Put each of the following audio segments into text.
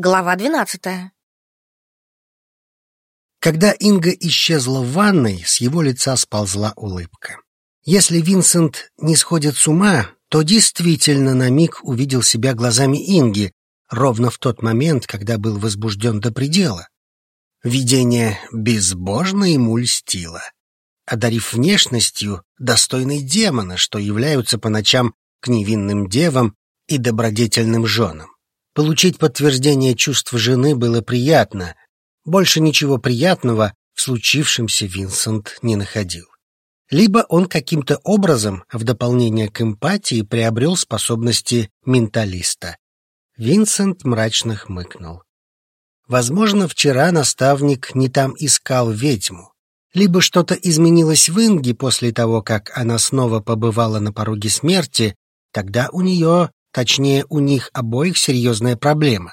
Глава двенадцатая. Когда Инга исчезла в ванной, с его лица сползла улыбка. Если Винсент не сходит с ума, то действительно на миг увидел себя глазами Инги, ровно в тот момент, когда был возбужден до предела. Видение безбожно ему льстило, одарив внешностью достойной демона, что являются по ночам к невинным девам и добродетельным женам. Получить подтверждение чувств жены было приятно. Больше ничего приятного в случившемся Винсент не находил. Либо он каким-то образом, в дополнение к эмпатии, приобрел способности менталиста. Винсент мрачно хмыкнул. Возможно, вчера наставник не там искал ведьму. Либо что-то изменилось в Инге после того, как она снова побывала на пороге смерти, тогда у нее Точнее, у них обоих серьезная проблема.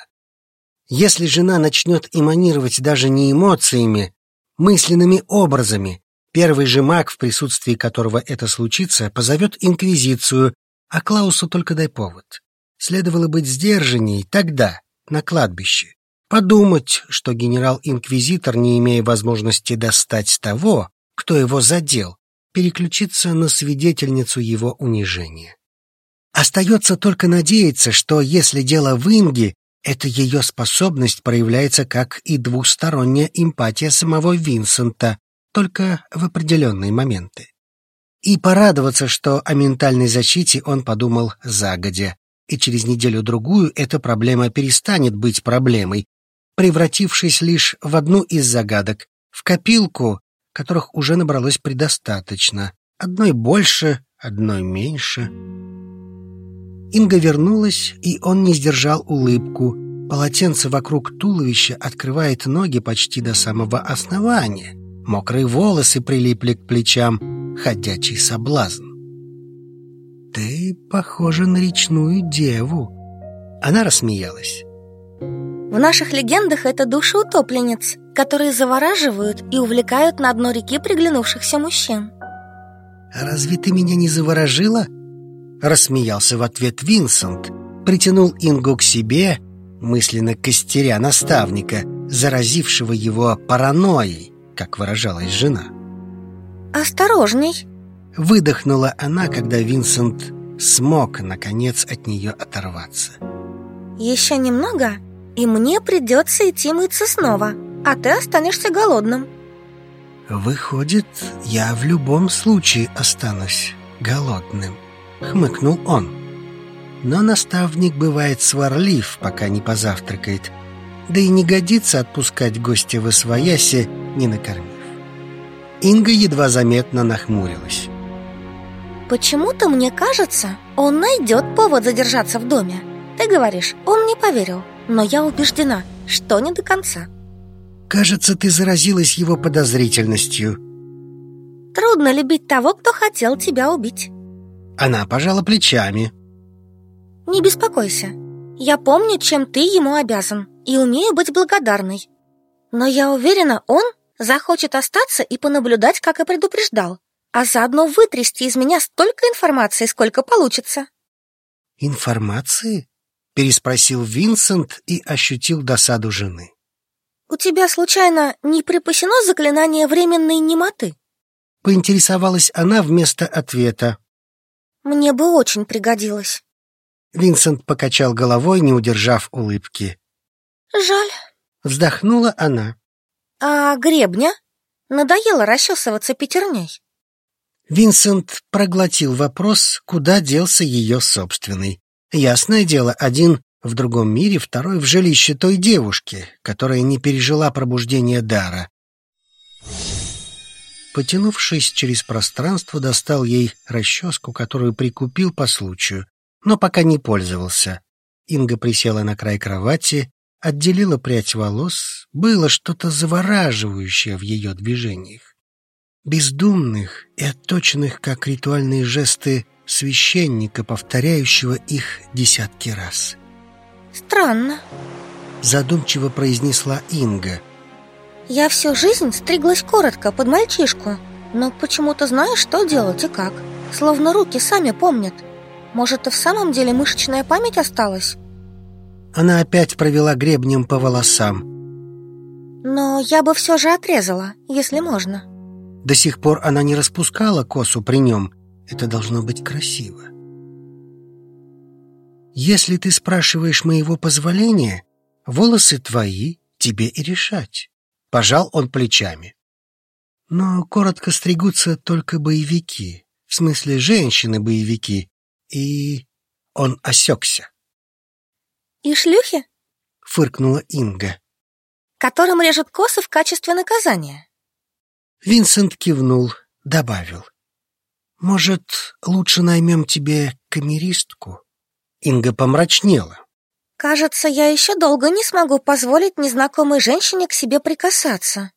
Если жена начнет эманировать даже не эмоциями, мысленными образами, первый же маг, в присутствии которого это случится, позовет инквизицию, а Клаусу только дай повод. Следовало быть сдержанней тогда, на кладбище. Подумать, что генерал-инквизитор, не имея возможности достать того, кто его задел, переключиться на свидетельницу его унижения. Остается только надеяться, что если дело в Инге, эта ее способность проявляется как и двусторонняя эмпатия самого Винсента, только в определенные моменты. И порадоваться, что о ментальной защите он подумал загодя, и через неделю-другую эта проблема перестанет быть проблемой, превратившись лишь в одну из загадок, в копилку, которых уже набралось предостаточно, одной больше, одной меньше. Инга вернулась, и он не сдержал улыбку. Полотенце вокруг туловища открывает ноги почти до самого основания. Мокрые волосы прилипли к плечам. Ходячий соблазн. «Ты похожа на речную деву». Она рассмеялась. В наших легендах это души утопленниц, которые завораживают и увлекают на дно реки приглянувшихся мужчин. «Разве ты меня не заворожила?» Рассмеялся в ответ Винсент, притянул Ингу к себе, мысленно костеря наставника, заразившего его паранойей, как выражалась жена. «Осторожней!» Выдохнула она, когда Винсент смог, наконец, от нее оторваться. «Еще немного, и мне придется идти мыться снова, а ты останешься голодным». «Выходит, я в любом случае останусь голодным». — хмыкнул он. Но наставник бывает сварлив, пока не позавтракает, да и не годится отпускать гостя в освоясе, не накормив. Инга едва заметно нахмурилась. «Почему-то мне кажется, он найдет повод задержаться в доме. Ты говоришь, он не поверил, но я убеждена, что не до конца». «Кажется, ты заразилась его подозрительностью». «Трудно любить того, кто хотел тебя убить». Она пожала плечами. Не беспокойся. Я помню, чем ты ему обязан, и умею быть благодарной. Но я уверена, он захочет остаться и понаблюдать, как и предупреждал, а заодно вытрясти из меня столько информации, сколько получится. Информации? Переспросил Винсент и ощутил досаду жены. У тебя, случайно, не припасено заклинание временной немоты? Поинтересовалась она вместо ответа. Мне бы очень пригодилось. Винсент покачал головой, не удержав улыбки. Жаль. Вздохнула она. А гребня? Надоело расчесываться пятерней. Винсент проглотил вопрос, куда делся ее собственный. Ясное дело, один в другом мире, второй в жилище той девушки, которая не пережила пробуждение дара. Потянувшись через пространство, достал ей расческу, которую прикупил по случаю, но пока не пользовался. Инга присела на край кровати, отделила прядь волос, было что-то завораживающее в ее движениях. Бездумных и отточенных, как ритуальные жесты священника, повторяющего их десятки раз. «Странно», — задумчиво произнесла Инга — я всю жизнь стриглась коротко, под мальчишку, но почему-то знаю, что делать и как. Словно руки сами помнят. Может, и в самом деле мышечная память осталась? Она опять провела гребнем по волосам. Но я бы все же отрезала, если можно. До сих пор она не распускала косу при нем. Это должно быть красиво. Если ты спрашиваешь моего позволения, волосы твои, тебе и решать. Пожал он плечами. Но коротко стригутся только боевики, в смысле женщины-боевики, и он осекся. «И шлюхи?» — фыркнула Инга. «Которым режут косы в качестве наказания». Винсент кивнул, добавил. «Может, лучше наймем тебе камеристку?» Инга помрачнела. «Кажется, я еще долго не смогу позволить незнакомой женщине к себе прикасаться».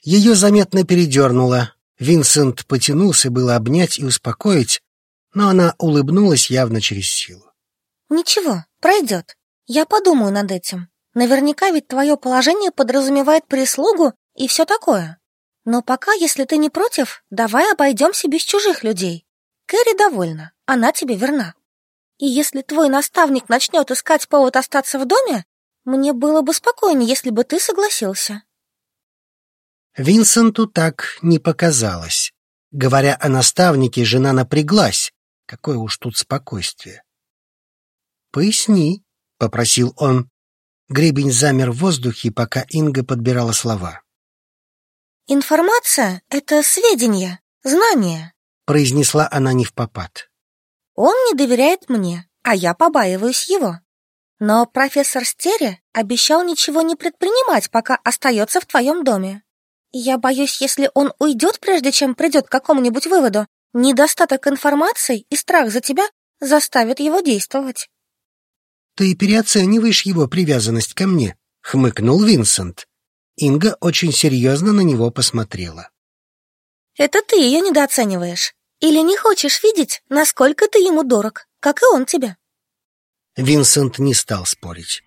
Ее заметно передернуло. Винсент потянулся было обнять и успокоить, но она улыбнулась явно через силу. «Ничего, пройдет. Я подумаю над этим. Наверняка ведь твое положение подразумевает прислугу и все такое. Но пока, если ты не против, давай обойдемся без чужих людей. Кэрри довольна, она тебе верна. И если твой наставник начнет искать повод остаться в доме, мне было бы спокойнее, если бы ты согласился». Винсенту так не показалось. Говоря о наставнике, жена напряглась. Какое уж тут спокойствие. «Поясни», — попросил он. Гребень замер в воздухе, пока Инга подбирала слова. «Информация — это сведения, знания», — произнесла она не в попад. «Он не доверяет мне, а я побаиваюсь его. Но профессор Стере обещал ничего не предпринимать, пока остается в твоем доме. Я боюсь, если он уйдет, прежде чем придет к какому-нибудь выводу, недостаток информации и страх за тебя заставят его действовать. «Ты переоцениваешь его привязанность ко мне», — хмыкнул Винсент. Инга очень серьезно на него посмотрела. «Это ты ее недооцениваешь. Или не хочешь видеть, насколько ты ему дорог, как и он тебе?» Винсент не стал спорить.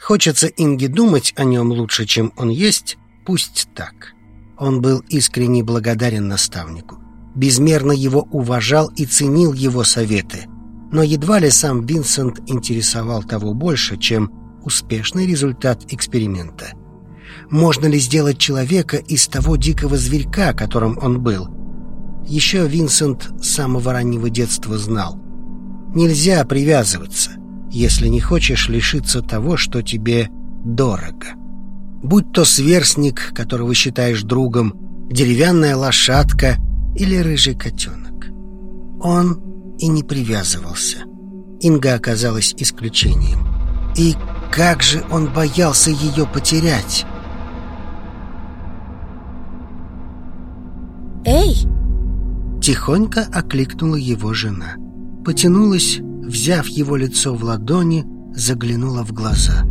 Хочется Инге думать о нем лучше, чем он есть, пусть так. Он был искренне благодарен наставнику, безмерно его уважал и ценил его советы, но едва ли сам Винсент интересовал того больше, чем успешный результат эксперимента. Можно ли сделать человека из того дикого зверька, которым он был? Еще Винсент с самого раннего детства знал. Нельзя привязываться, если не хочешь лишиться того, что тебе дорого будь то сверстник, которого считаешь другом, деревянная лошадка или рыжий котенок. Он и не привязывался. Инга оказалась исключением. И как же он боялся ее потерять! «Эй!» Тихонько окликнула его жена. Потянулась, взяв его лицо в ладони, заглянула в глаза.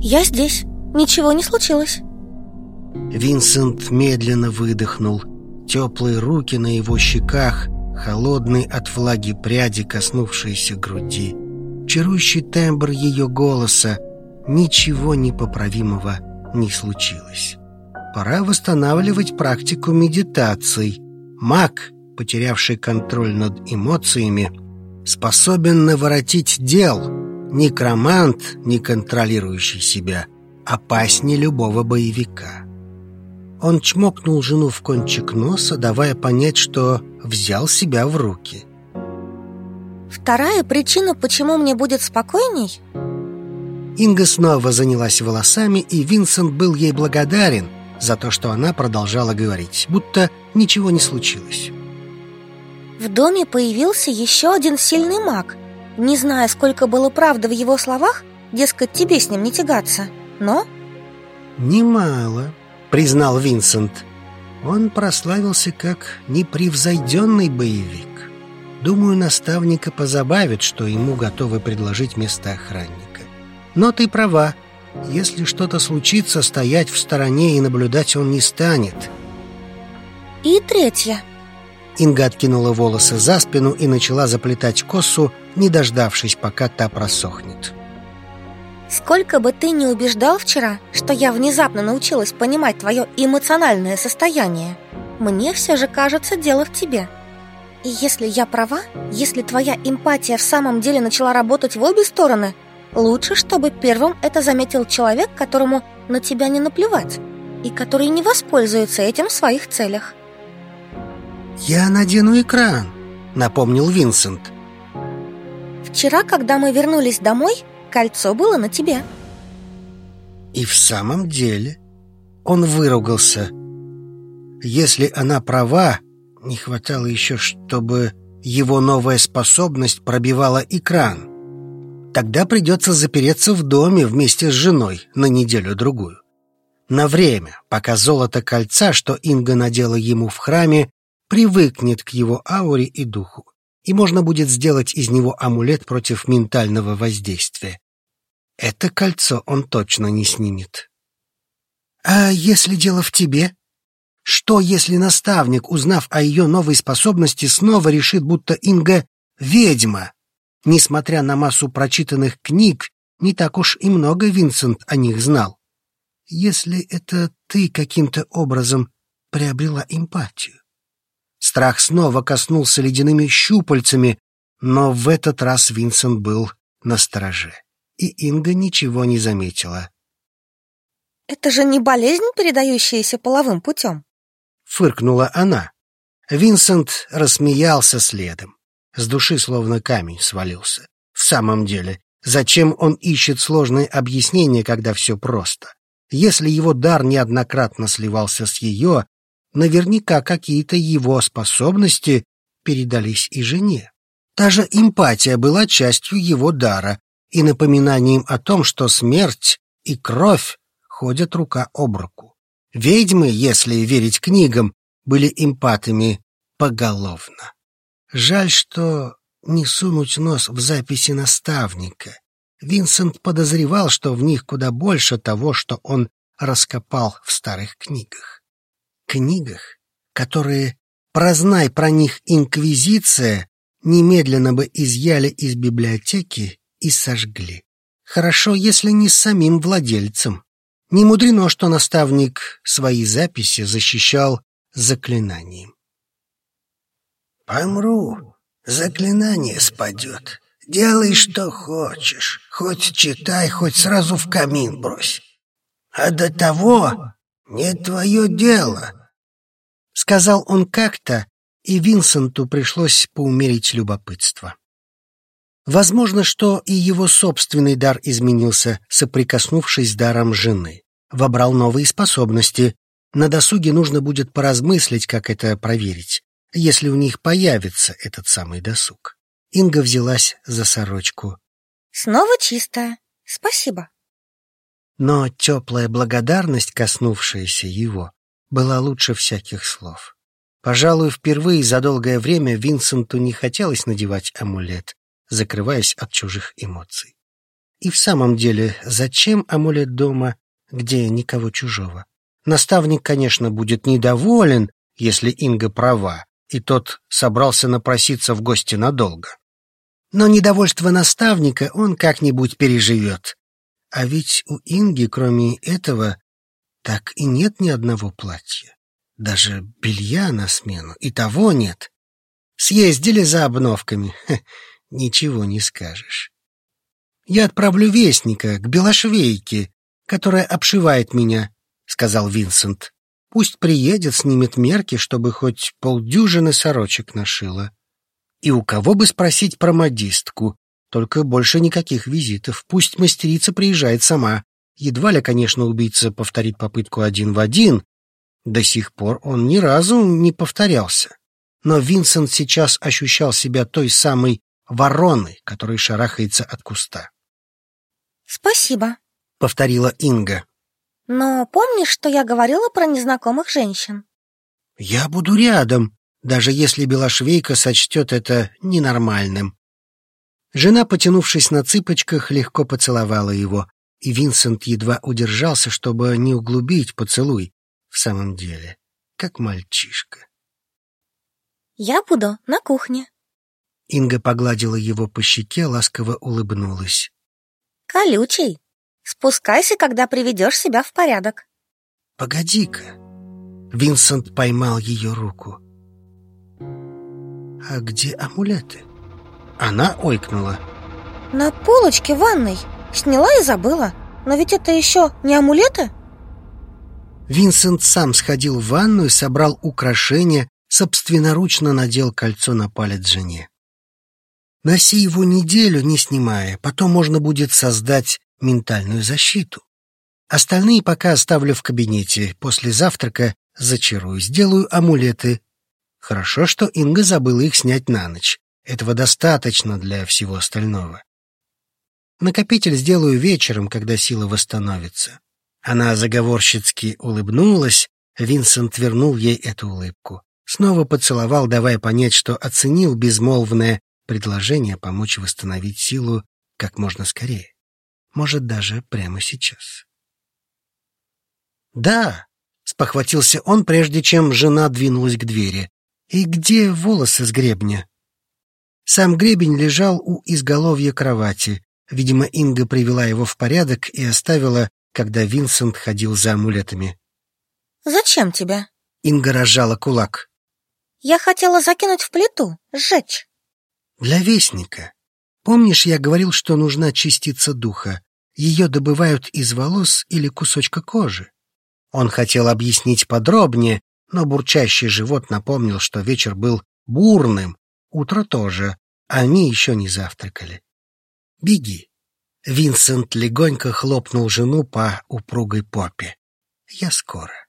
«Я здесь!» Ничего не случилось. Винсент медленно выдохнул. Теплые руки на его щеках, холодные от влаги пряди, коснувшиеся груди. Чарующий тембр ее голоса. Ничего непоправимого не случилось. Пора восстанавливать практику медитаций. Маг, потерявший контроль над эмоциями, способен наворотить дел. Некромант, не контролирующий себя, опаснее любого боевика. Он чмокнул жену в кончик носа, давая понять, что взял себя в руки. Вторая причина, почему мне будет спокойней? Инга снова занялась волосами, и Винсент был ей благодарен за то, что она продолжала говорить, будто ничего не случилось. В доме появился еще один сильный маг. Не зная, сколько было правды в его словах, дескать, тебе с ним не тягаться – но...» «Немало», — признал Винсент. Он прославился как непревзойденный боевик. Думаю, наставника позабавит, что ему готовы предложить место охранника. Но ты права. Если что-то случится, стоять в стороне и наблюдать он не станет. И третье. Инга откинула волосы за спину и начала заплетать косу, не дождавшись, пока та просохнет. Сколько бы ты ни убеждал вчера, что я внезапно научилась понимать твое эмоциональное состояние, мне все же кажется дело в тебе. И если я права, если твоя эмпатия в самом деле начала работать в обе стороны, Лучше, чтобы первым это заметил человек, которому на тебя не наплевать И который не воспользуется этим в своих целях «Я надену экран», — напомнил Винсент. Вчера, когда мы вернулись домой, кольцо было на тебе И в самом деле он выругался. Если она права, не хватало еще, чтобы его новая способность пробивала экран. Тогда придется запереться в доме вместе с женой на неделю-другую. На время, пока золото кольца, что Инга надела ему в храме, привыкнет к его ауре и духу, и можно будет сделать из него амулет против ментального воздействия. Это кольцо он точно не снимет. А если дело в тебе? Что, если наставник, узнав о ее новой способности, снова решит, будто Инга — ведьма? Несмотря на массу прочитанных книг, не так уж и много Винсент о них знал. Если это ты каким-то образом приобрела эмпатию. Страх снова коснулся ледяными щупальцами, но в этот раз Винсент был на стороже, и Инга ничего не заметила. «Это же не болезнь, передающаяся половым путем?» — фыркнула она. Винсент рассмеялся следом. С души словно камень свалился. В самом деле, зачем он ищет сложные объяснения, когда все просто? Если его дар неоднократно сливался с ее, наверняка какие-то его способности передались и жене. Та же эмпатия была частью его дара и напоминанием о том, что смерть и кровь ходят рука об руку. Ведьмы, если верить книгам, были эмпатами поголовно. Жаль, что не сунуть нос в записи наставника. Винсент подозревал, что в них куда больше того, что он раскопал в старых книгах. Книгах, которые, прознай про них инквизиция, немедленно бы изъяли из библиотеки и сожгли. Хорошо, если не самим владельцем. Не мудрено, что наставник свои записи защищал заклинанием. Помру, заклинание спадет. Делай, что хочешь. Хоть читай, хоть сразу в камин брось. А до того не твое дело. Сказал он как-то, и Винсенту пришлось поумерить любопытство. Возможно, что и его собственный дар изменился, соприкоснувшись с даром жены. Вобрал новые способности. На досуге нужно будет поразмыслить, как это проверить если у них появится этот самый досуг. Инга взялась за сорочку. Снова чистая. Спасибо. Но теплая благодарность, коснувшаяся его, была лучше всяких слов. Пожалуй, впервые за долгое время Винсенту не хотелось надевать амулет, закрываясь от чужих эмоций. И в самом деле, зачем амулет дома, где никого чужого? Наставник, конечно, будет недоволен, если Инга права, и тот собрался напроситься в гости надолго. Но недовольство наставника он как-нибудь переживет. А ведь у Инги, кроме этого, так и нет ни одного платья. Даже белья на смену, и того нет. Съездили за обновками, Ха, ничего не скажешь. Я отправлю вестника к Белошвейке, которая обшивает меня, — сказал Винсент. Пусть приедет, снимет мерки, чтобы хоть полдюжины сорочек нашила. И у кого бы спросить про модистку? Только больше никаких визитов. Пусть мастерица приезжает сама. Едва ли, конечно, убийца повторит попытку один в один. До сих пор он ни разу не повторялся. Но Винсент сейчас ощущал себя той самой вороной, которая шарахается от куста. «Спасибо», — повторила Инга. Но помнишь, что я говорила про незнакомых женщин? Я буду рядом, даже если Белошвейка сочтет это ненормальным. Жена, потянувшись на цыпочках, легко поцеловала его, и Винсент едва удержался, чтобы не углубить поцелуй. В самом деле, как мальчишка. «Я буду на кухне». Инга погладила его по щеке, ласково улыбнулась. «Колючий». Спускайся, когда приведешь себя в порядок. Погоди-ка. Винсент поймал ее руку. А где амулеты? Она ойкнула. На полочке в ванной. Сняла и забыла. Но ведь это еще не амулеты? Винсент сам сходил в ванну и собрал украшения, собственноручно надел кольцо на палец жене. Носи его неделю, не снимая, потом можно будет создать ментальную защиту. Остальные пока оставлю в кабинете. После завтрака зачарую, сделаю амулеты. Хорошо, что Инга забыла их снять на ночь. Этого достаточно для всего остального. Накопитель сделаю вечером, когда сила восстановится. Она заговорщицки улыбнулась, Винсент вернул ей эту улыбку. Снова поцеловал, давая понять, что оценил безмолвное предложение помочь восстановить силу как можно скорее. Может, даже прямо сейчас. «Да», — спохватился он, прежде чем жена двинулась к двери. «И где волосы с гребня?» Сам гребень лежал у изголовья кровати. Видимо, Инга привела его в порядок и оставила, когда Винсент ходил за амулетами. «Зачем тебе?» Инга разжала кулак. «Я хотела закинуть в плиту, сжечь». «Для вестника. Помнишь, я говорил, что нужна частица духа? Ее добывают из волос или кусочка кожи?» Он хотел объяснить подробнее, но бурчащий живот напомнил, что вечер был бурным, Утро тоже. Они еще не завтракали. Беги. Винсент легонько хлопнул жену по упругой попе. Я скоро.